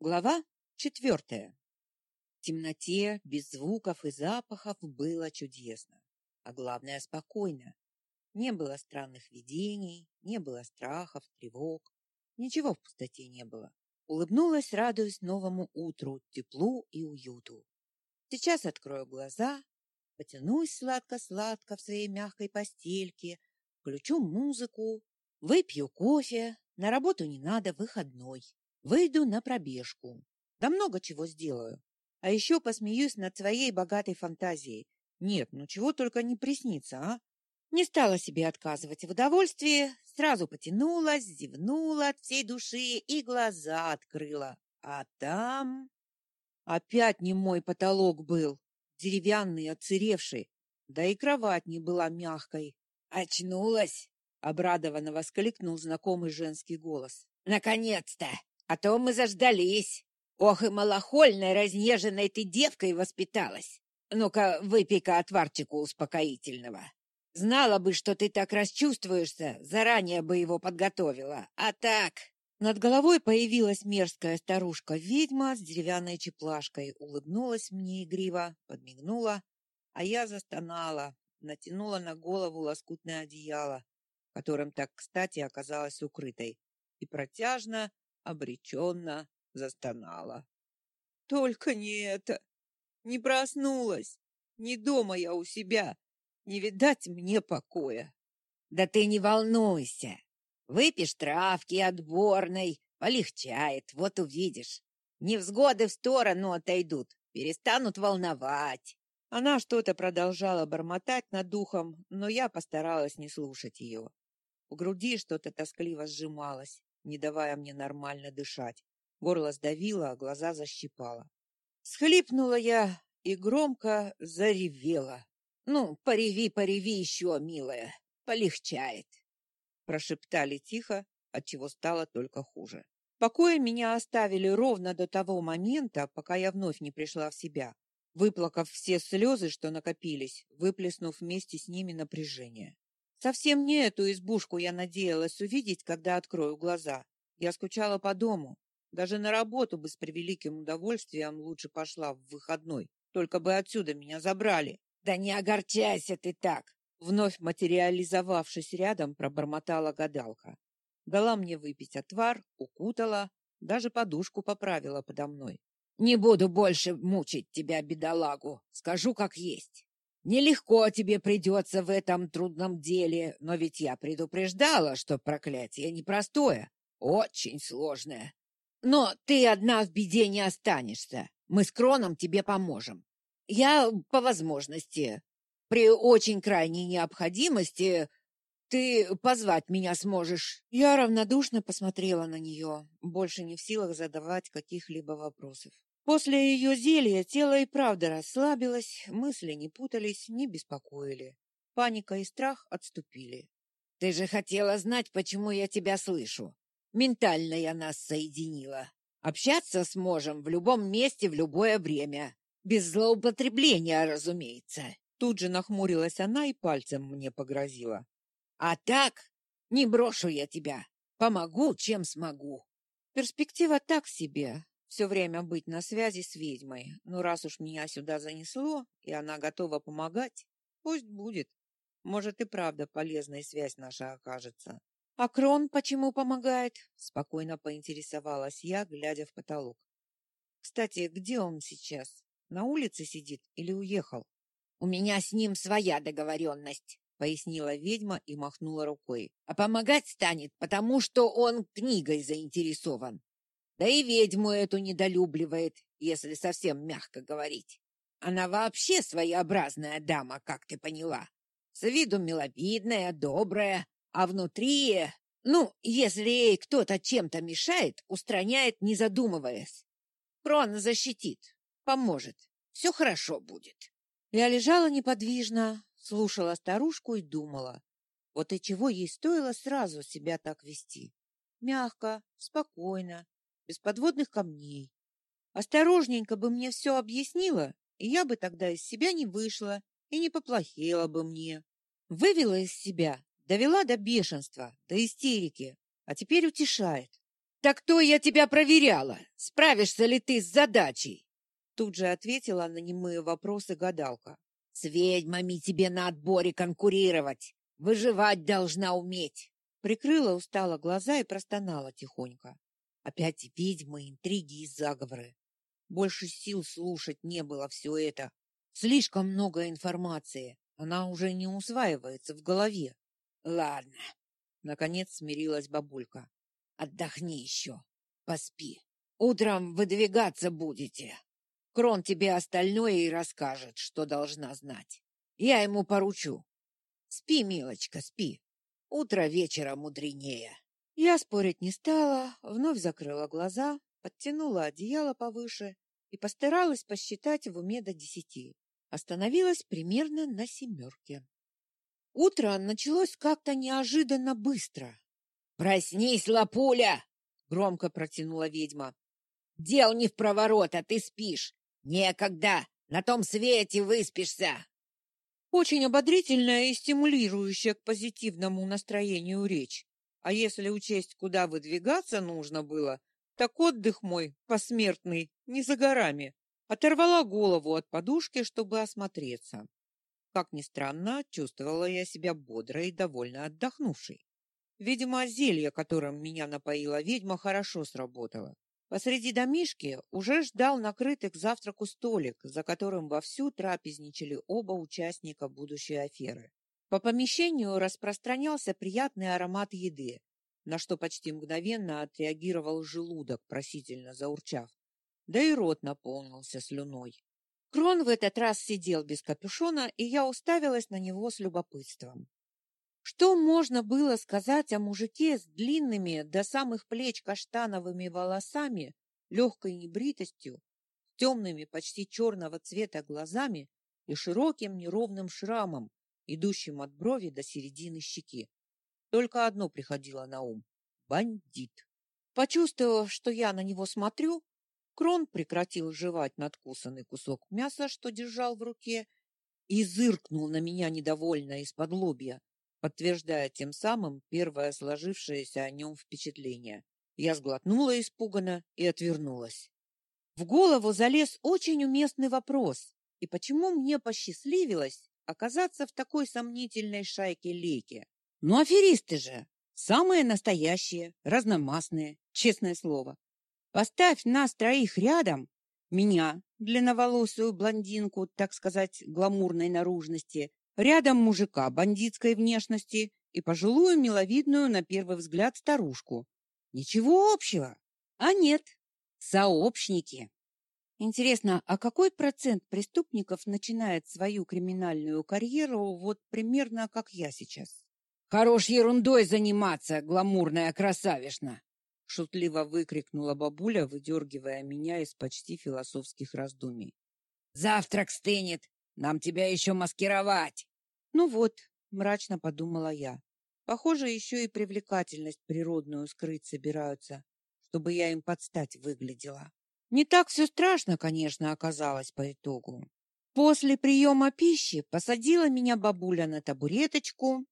Глава четвертая. В темноте, без звуков и запахов было чудесно, а главное спокойно. Не было странных видений, не было страхов, тревог, ничего в пустоте не было. Улыбнулась, радуясь новому утру, теплу и уюту. Сейчас открою глаза, потянусь сладко-сладко в своей мягкой постельке, включу музыку, выпью кофе, на работу не надо, выходной. Выйду на пробежку. Да много чего сделаю. А еще посмеюсь над своей богатой фантазией. Нет, ну чего только не приснится, а? Не стала себе отказывать в удовольствии, сразу потянулась, зевнула от всей души и глаза открыла. А там... Опять не мой потолок был, деревянный, отсыревший, да и кровать не была мягкой. «Очнулась!» — обрадованно воскликнул знакомый женский голос. «Наконец-то! А то мы заждались. Ох и малохольной, разнеженной ты девкой воспиталась. Ну-ка, выпей-ка отварчику успокоительного. Знала бы, что ты так расчувствуешься, заранее бы его подготовила. А так... Над головой появилась мерзкая старушка-ведьма с деревянной чеплашкой, улыбнулась мне игриво, подмигнула, а я застонала, натянула на голову лоскутное одеяло, которым так кстати оказалась укрытой, и протяжно, обреченно застонала. Только не это. Не проснулась. Не дома я у себя. Не видать мне покоя. Да ты не волнуйся. Выпьешь травки отборной, полегчает, вот увидишь. Невзгоды в сторону отойдут, перестанут волновать. Она что-то продолжала бормотать над духом, но я постаралась не слушать ее. В груди что-то тоскливо сжималось не давая мне нормально дышать. Горло сдавило, а глаза защипало. Схлипнула я и громко заревела. «Ну, пореви, пореви еще, милая, полегчает!» Прошептали тихо, отчего стало только хуже. Покоя меня оставили ровно до того момента, пока я вновь не пришла в себя, выплакав все слезы, что накопились, выплеснув вместе с ними напряжение. Совсем не эту избушку я надеялась увидеть, когда открою глаза. Я скучала по дому. Даже на работу бы с превеликим удовольствием лучше пошла в выходной. Только бы отсюда меня забрали. Да не огорчайся ты так! Вновь материализовавшись рядом, пробормотала гадалка. Дала мне выпить отвар, укутала, даже подушку поправила подо мной. Не буду больше мучить тебя, бедолагу, скажу как есть. Нелегко тебе придется в этом трудном деле, но ведь я предупреждала, что проклятие непростое, очень сложное. Но ты одна в беде не останешься. Мы с Кроном тебе поможем. Я, по возможности, при очень крайней необходимости, ты позвать меня сможешь. Я равнодушно посмотрела на нее, больше не в силах задавать каких-либо вопросов. После ее зелья тело и правда расслабилось, мысли не путались, не беспокоили. Паника и страх отступили. «Ты же хотела знать, почему я тебя слышу. Ментально я нас соединила. Общаться сможем в любом месте в любое время. Без злоупотребления, разумеется». Тут же нахмурилась она и пальцем мне погрозила. «А так, не брошу я тебя. Помогу, чем смогу». Перспектива так себе, все время быть на связи с ведьмой. Но раз уж меня сюда занесло, и она готова помогать, пусть будет. Может и правда полезная связь наша окажется. А Крон почему помогает? Спокойно поинтересовалась я, глядя в потолок. Кстати, где он сейчас? На улице сидит или уехал? У меня с ним своя договоренность, пояснила ведьма и махнула рукой. А помогать станет, потому что он книгой заинтересован. Да и ведьму эту недолюбливает, если совсем мягко говорить. Она вообще своеобразная дама, как ты поняла. С виду миловидная, добрая, а внутри... Ну, если ей кто-то чем-то мешает, устраняет, не задумываясь. Крон защитит, поможет. Все хорошо будет. Я лежала неподвижно, слушала старушку и думала. Вот и чего ей стоило сразу себя так вести. Мягко, спокойно, без подводных камней. Осторожненько бы мне все объяснила, и я бы тогда из себя не вышла и не поплохела бы мне. Вывела из себя, довела до бешенства, до истерики, а теперь утешает. Так то я тебя проверяла. Справишься ли ты с задачей? Тут же ответила на немые вопросы гадалка. С ведьмами тебе на отборе конкурировать. Выживать должна уметь. Прикрыла устало глаза и простонала тихонько. Опять ведьмы, интриги и заговоры. Больше сил слушать не было все это. Слишком много информации. Она уже не усваивается в голове. Ладно. Наконец смирилась бабулька. Отдохни еще. Поспи. Утром выдвигаться будете. Крон тебе остальное и расскажет, что должна знать. Я ему поручу. Спи, милочка, спи. Утро вечера мудренее. Я спорить не стала, вновь закрыла глаза, подтянула одеяло повыше и постаралась посчитать в уме до десяти. Остановилась примерно на семерке. Утро началось как-то неожиданно быстро. «Проснись, лапуля!» — громко протянула ведьма. «Дел не в проворот, а ты спишь. Некогда, на том свете выспишься. Очень ободрительная и стимулирующая к позитивному настроению речь. А если учесть, куда выдвигаться нужно было, так отдых мой, посмертный, не за горами. Оторвала голову от подушки, чтобы осмотреться. Как ни странно, чувствовала я себя бодрой и довольно отдохнувшей. Видимо, зелье, которым меня напоила ведьма, хорошо сработало. Посреди домишки уже ждал накрытый к завтраку столик, за которым вовсю трапезничали оба участника будущей аферы. По помещению распространялся приятный аромат еды, на что почти мгновенно отреагировал желудок, просительно заурчав. Да и рот наполнился слюной. Крон в этот раз сидел без капюшона, и я уставилась на него с любопытством. Что можно было сказать о мужике с длинными до самых плеч каштановыми волосами, легкой небритостью, темными почти черного цвета глазами и широким неровным шрамом, идущим от брови до середины щеки? Только одно приходило на ум — бандит. Почувствовав, что я на него смотрю, Крон прекратил жевать надкусанный кусок мяса, что держал в руке, и зыркнул на меня недовольно из-под лобья подтверждая тем самым первое сложившееся о нем впечатление. Я сглотнула испуганно и отвернулась. В голову залез очень уместный вопрос. И почему мне посчастливилось оказаться в такой сомнительной шайке-лейке? Ну, аферисты же! Самые настоящие, разномастные, честное слово. Поставь нас троих рядом, меня, длинноволосую блондинку, так сказать, гламурной наружности, Рядом мужика бандитской внешности и пожилую миловидную на первый взгляд старушку. Ничего общего. А нет, сообщники. Интересно, а какой процент преступников начинает свою криминальную карьеру вот примерно как я сейчас? Хорош ерундой заниматься, гламурная красавишна, шутливо выкрикнула бабуля, выдергивая меня из почти философских раздумий. Завтрак стынет, нам тебя еще маскировать. Ну вот, мрачно подумала я. Похоже, еще и привлекательность природную скрыть собираются, чтобы я им подстать выглядела. Не так все страшно, конечно, оказалось по итогу. После приема пищи посадила меня бабуля на табуреточку,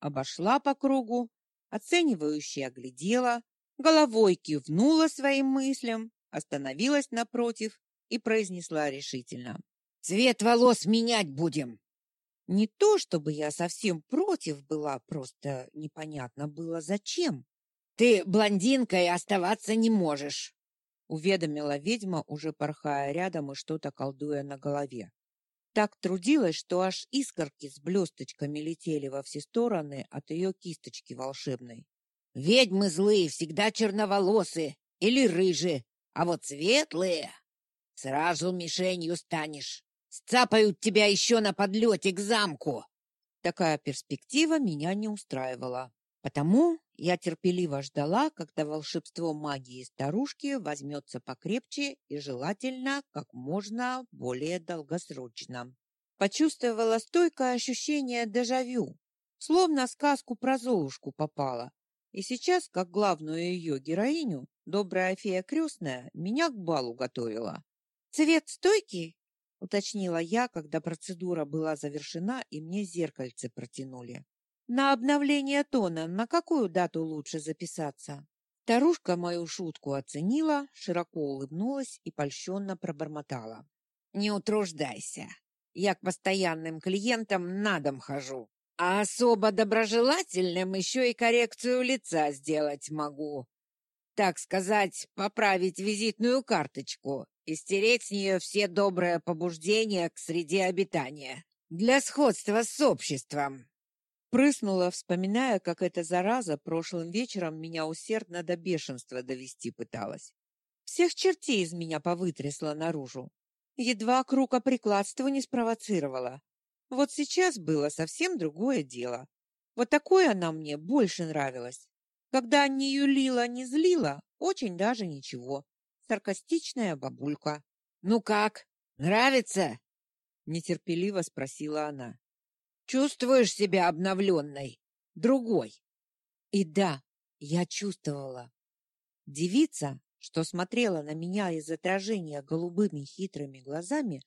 обошла по кругу, оценивающе оглядела, головой кивнула своим мыслям, остановилась напротив и произнесла решительно. «Цвет волос менять будем!» Не то, чтобы я совсем против была, просто непонятно было зачем. Ты блондинкой оставаться не можешь, уведомила ведьма, уже порхая рядом и что-то колдуя на голове. Так трудилась, что аж искорки с блесточками летели во все стороны от ее кисточки волшебной. Ведьмы злые всегда черноволосые или рыжие, а вот светлые сразу мишенью станешь. Сцапают тебя еще на подлете к замку. Такая перспектива меня не устраивала. Потому я терпеливо ждала, когда волшебство магии старушки возьмется покрепче и желательно как можно более долгосрочно. Почувствовала стойкое ощущение дежавю, словно сказку про Золушку попала. И сейчас, как главную ее героиню, добрая фея крестная меня к балу готовила. Цвет стойкий уточнила я, когда процедура была завершена и мне зеркальце протянули. На обновление тона на какую дату лучше записаться? Старушка мою шутку оценила, широко улыбнулась и польщенно пробормотала. «Не утруждайся. Я к постоянным клиентам на дом хожу. А особо доброжелательным еще и коррекцию лица сделать могу. Так сказать, поправить визитную карточку и стереть с нее все добрые побуждения к среде обитания. Для сходства с обществом. Прыснула, вспоминая, как эта зараза прошлым вечером меня усердно до бешенства довести пыталась. Всех чертей из меня повытрясла наружу. Едва круг рукоприкладства не спровоцировала. Вот сейчас было совсем другое дело. Вот такое она мне больше нравилась. Когда не юлила, не злила, очень даже ничего. Саркастичная бабулька. «Ну как, нравится?» Нетерпеливо спросила она. «Чувствуешь себя обновленной? Другой?» И да, я чувствовала. Девица, что смотрела на меня из отражения голубыми хитрыми глазами,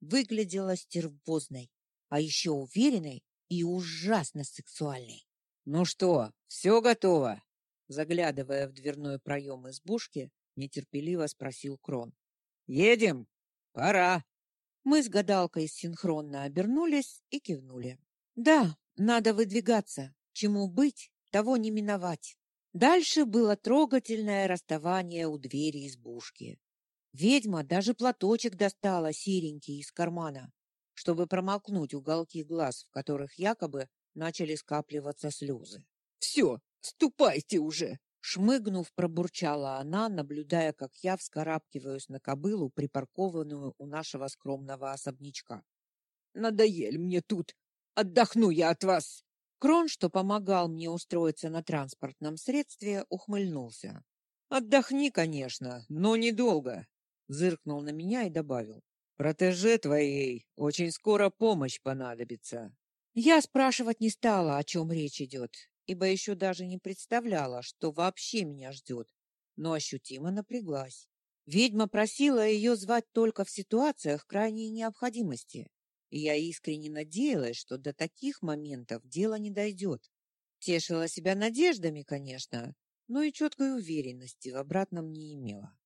выглядела стервозной а еще уверенной и ужасно сексуальной. «Ну что, все готово?» Заглядывая в дверной проем избушки, нетерпеливо спросил Крон. «Едем? Пора!» Мы с гадалкой синхронно обернулись и кивнули. «Да, надо выдвигаться. Чему быть, того не миновать». Дальше было трогательное расставание у двери избушки. Ведьма даже платочек достала серенький из кармана чтобы промокнуть уголки глаз, в которых якобы начали скапливаться слезы. «Все, ступайте уже!» Шмыгнув, пробурчала она, наблюдая, как я вскарабкиваюсь на кобылу, припаркованную у нашего скромного особнячка. «Надоели мне тут! Отдохну я от вас!» Крон, что помогал мне устроиться на транспортном средстве, ухмыльнулся. «Отдохни, конечно, но недолго!» Зыркнул на меня и добавил. Протеже твоей очень скоро помощь понадобится. Я спрашивать не стала, о чем речь идет, ибо еще даже не представляла, что вообще меня ждет, но ощутимо напряглась. Ведьма просила ее звать только в ситуациях крайней необходимости, я искренне надеялась, что до таких моментов дело не дойдет. Тешила себя надеждами, конечно, но и четкой уверенности в обратном не имела.